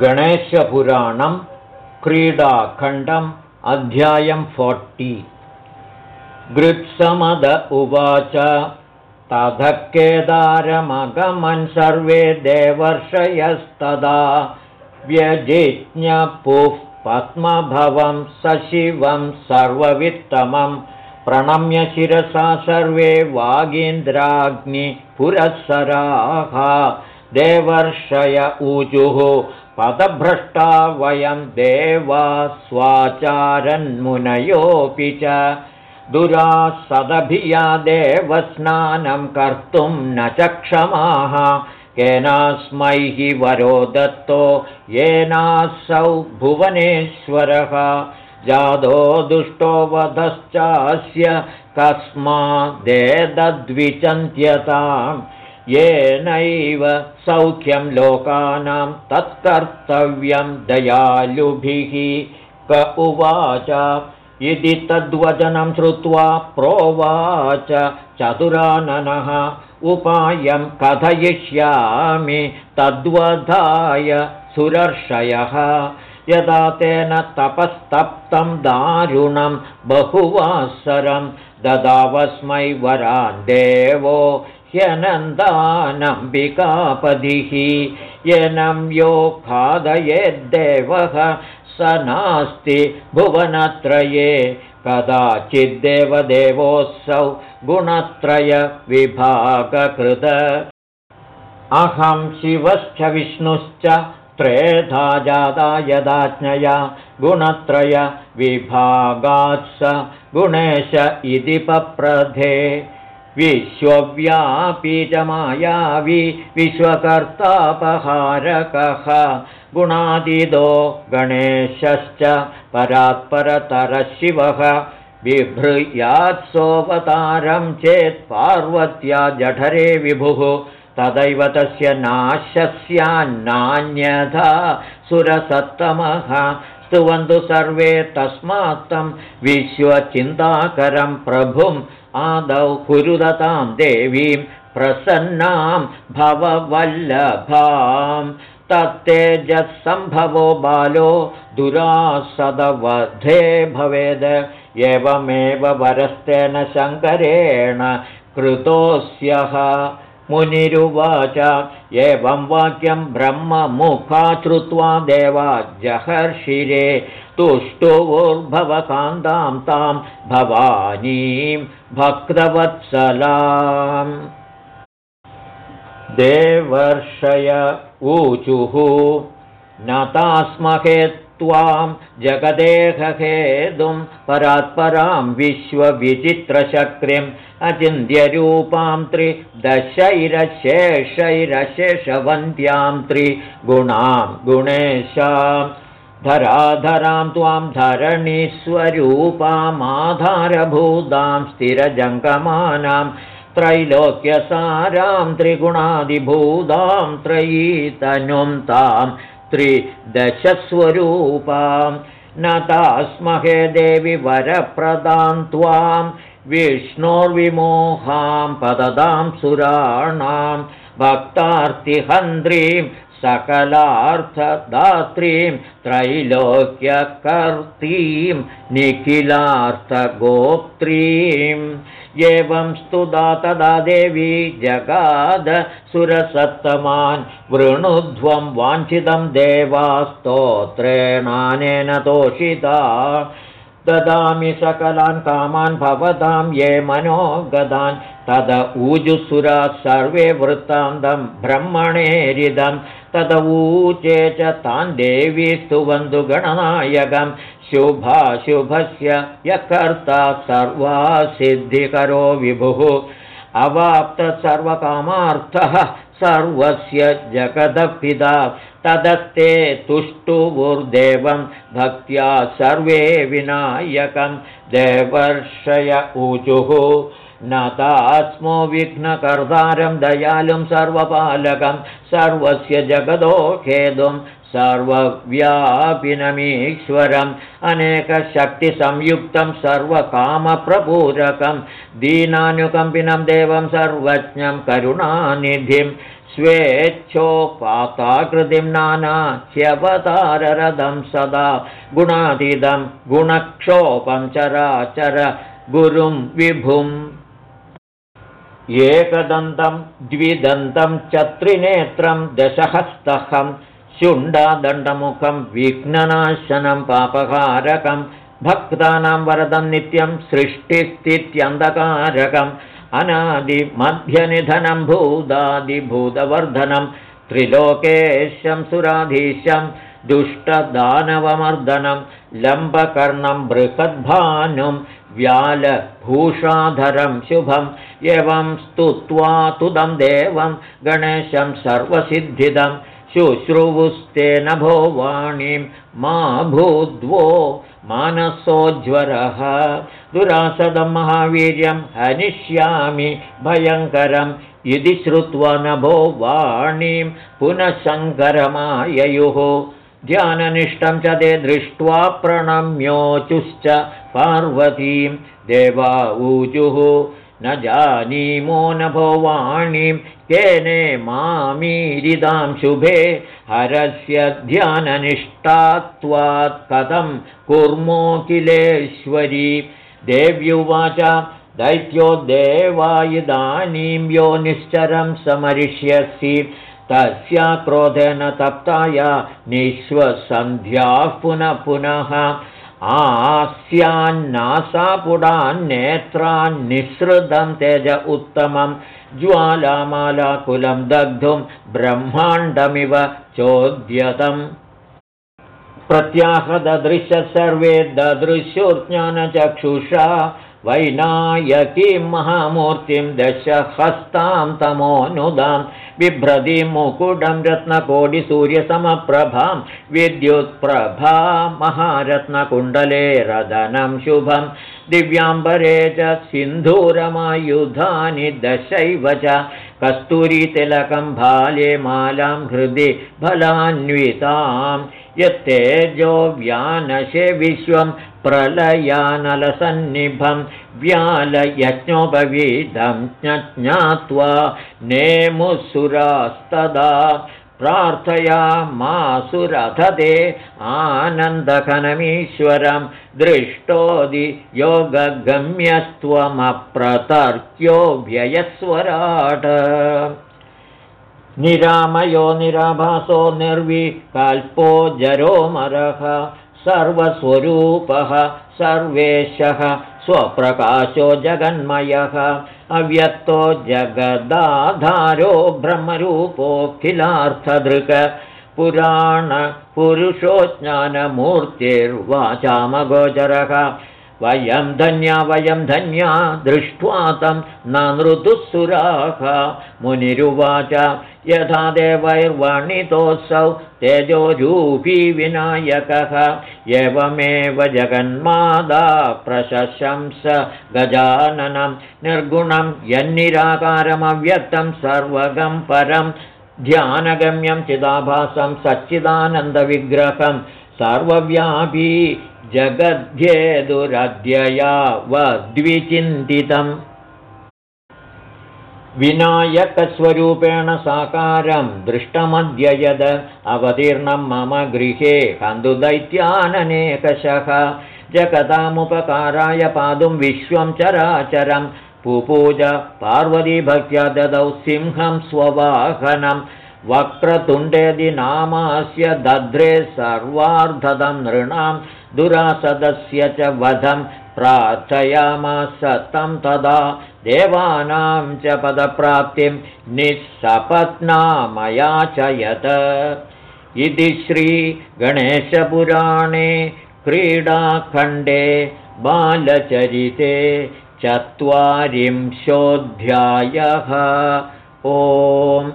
गणेशपुराणं क्रीडाखण्डम् अध्यायं फोर्टि। गृत्समद उवाच ततः केदारमगमन् सर्वे देवर्षयस्तदा। व्यजिज्ञपुः पद्मभवं सशिवं सर्ववित्तमं प्रणम्य शिरसा सर्वे वागीन्द्राग्निपुरःसराः देवर्षय ऊजुः। पदभ्रष्टा वयं देवा स्वाचारन्मुनयोऽपि च। दुरासदभिया देवस्नानं कर्तुं न च क्षमाः। केनास्मै वरो दत्तो येनासौ भुवनेश्वरः। जादो दुष्टो वधश्चास्य कस्मादेदद्विचन्त्यताम् येनैव सौख्यं लोकानां तत्कर्तव्यं दयालुभिः। क उवाच इति तद्वचनं श्रुत्वा प्रोवाच चतुराननः उपायं कथयिष्यामि तद्वधाय सुरर्षयः। यदा तेन तपस्तप्तं दारुणं बहुवासरं ददावस्मै वरान् देवो ह्यनन्दानम्बिकापदिः यनं यो खादयेद्देवः स नास्ति भुवनत्रये। कदाचिद्देवदेवोऽसौ गुणत्रयविभागकृत। अहं शिवश्च विष्णुश्च त्रेधा जाता यदाज्ञया। गुणत्रयविभागात्स गुणेश इति पप्रधे विश्वव्यापी च मायावी विश्वकर्तापहारकः गुणादिदो गणेशश्च परात्परतरशिवः बिभृयात्सोऽवतारं चेत् पार्वत्या जठरे विभुः तदैव तस्य नाशस्यान्नान्यथा सुरसत्तमः। स्तुवन्तु सर्वे तस्मात् तं विश्वचिन्ताकरं प्रभुम् आदौ कुरुदतां देवीं प्रसन्नां भववल्लभां। तत्तेजःसम्भवो बालो दुरासदवधे भवेद्। एवमेव वरस्तेन शङ्करेण कृतोऽस्यः मुनिरुवाच। एवं वाक्यं ब्रह्ममुखा श्रुत्वा देवा जहर्षिरे तुष्टुवोर्भवकान्तां तां भवानीं भक्तवत्सलाम्। देवर्षय ऊचुः। न तास्महे त्वां जगदेहेतुं परात्परां विश्वविचित्रशक्रिम् अचिन्त्यरूपां त्रिदशैरशेषैरशेषवन्त्यां त्रिगुणां गुणेशाम् धराधरां त्वां धरणीस्वरूपामाधारभूतां स्थिरजङ्गमानां त्रैलोक्यसारां त्रिगुणादिभूतां त्रयीतनुं तां त्रिदशस्वरूपां न तास्महे देवि त्वां। विष्णोर्विमोहां पददां सुराणां। भक्तार्तिहन्त्रीं सकलार्थदात्रीं त्रैलोक्यकर्तीं निखिलार्थगोप्त्रीम् एवं स्तुदा तदा देवी जगाद सुरसत्तमान् वृणुध्वं वाञ्छितं देवास्तोत्रेणानेन तोषिता ददामि सकलान् कामान् भवतां ये मनोगदान् तद ऊजुसुरा सर्वे वृत्तान्तं ब्रह्मणेरिदं। तदवूचे च तान् देवी स्तुवन्तु गणनायकं शुभाशुभस्य यकर्ता सर्वा सिद्धिकरो विभुः अवाप्त सर्वकामार्थः सर्वस्य जगदपिता। तदस्ते तुष्टुवुर्देवं भक्त्या सर्वे विनायकं देवर्षय ऊचुः न तास्मो विघ्नकर्तारं दयालुं सर्वपालकं सर्वस्य जगदो खेदुं सर्वव्यापिनमीश्वरम् अनेकशक्तिसंयुक्तं सर्वकामप्रपूरकं दीनानुकम्पिनं देवं सर्वज्ञं करुणानिधिं स्वेच्छोपाताकृतिं ह्यवताररथं सदा गुणातीतं गुणक्षोपं चराचर गुरुं विभुम् एकदन्तं द्विदन्तं च त्रिनेत्रं दशहस्तहं शुण्डादण्डमुखं विघ्ननाशनं पापकारकं भक्तानां वरदं नित्यं सृष्टिस्थित्यन्धकारकम् अनादिमध्यनिधनं भूतादिभूतवर्धनं त्रिलोकेशं सुराधीशं दुष्टदानवमर्दनं लम्बकर्णं बृहद्भानुं व्यालभूषाधरं शुभम् एवं स्तुत्वा तुदं देवं गणेशं सर्वसिद्धिदं शुश्रुवुस्तेन भो वाणीं मा भूद्वो मानसोज्वरः दुरासदं महावीर्यं हनिष्यामि भयङ्करम् इति श्रुत्वा नभो वाणीं पुनः शङ्करमाययुः ध्याननिष्ठं च ते दृष्ट्वा प्रणम्योचुश्च पार्वतीं। देवा ऊजुः न जानीमो न भो वाणीं केने मामीरिदां शुभे। हरस्य ध्याननिष्ठात्वात् कथं कुर्मो किलेश्वरी देव्युवाच दैत्यो देवा इदानीं यो निश्चरं समरिष्यसि तस्या क्रोधेन तप्ताया निःश्वसन्ध्याः पुनः पुनः आस्यान्नासापुडान्नेत्रान्निःसृतं तेज उत्तमं ज्वालामालाकुलं दग्धुं ब्रह्माण्डमिव चोद्यतम् प्रत्याहददृश्य सर्वे ददृश्योज्ञानचक्षुषा वैनायकीं महामूर्तिं दशहस्तां तमोऽनुदां बिभ्रतीं मुकुटं रत्नकोटिसूर्यसमप्रभां विद्युत्प्रभा महारत्नकुण्डले रदनं शुभं दिव्याम्बरे च सिन्धूरमायुधानि दशैव च कस्तूरीतिलकं भाले मालां हृदि फलान्वितां यत्तेजो व्यानशे विश्वं प्रलयानलसन्निभं व्यालयज्ञोपवीतं ज्ञात्वा नेमुसुरास्तदा प्रार्थयामासुरथदे आनन्दघनमीश्वरं दृष्टोदि योगगम्यस्त्वमप्रतर्क्योऽभ्ययस्वराट निरामयो निराभासो निर्विकल्पो जरोमरः सर्वस्वरूपः सर्वेशः स्वप्रकाशो जगन्मयः अव्यक्तो जगदाधारो ब्रह्मरूपोऽखिलार्थदृक् पुराणपुरुषो ज्ञानमूर्तिर्वाचामगोचरः वयं धन्या वयं धन्या दृष्ट्वा तं न नृतुःसुराः मुनिरुवाच यथा देवैर्वर्णितोऽसौ तेजोरूपी विनायकः। एवमेव जगन्मादा प्रशशंस गजाननं निर्गुणं यन्निराकारमव्यक्तं सर्वगं परं। ध्यानगम्यं चिदाभासं सच्चिदानन्दविग्रहं सर्वव्यापी जगद्ध्येदुरध्यया वद्विचिन्तितम् विनायकस्वरूपेण साकारं दृष्टमद्य यद अवतीर्णं मम गृहे कन्दुदैत्याननेकशः। जगतामुपकाराय पादुं विश्वं चराचरं पुपूज पार्वतीभक्त्या ददौ सिंहं स्ववाहनं वक्रतुण्डेदि नामास्य दध्रे सर्वार्धदं नृणां दुरासदस्य च वधं प्रार्थयामास तं तदा देवानां च पदप्राप्तिं निःसपत्नामया च यत् इति श्रीगणेशपुराणे क्रीडाखण्डे बालचरिते चत्वारिंशोऽध्यायः। ओम्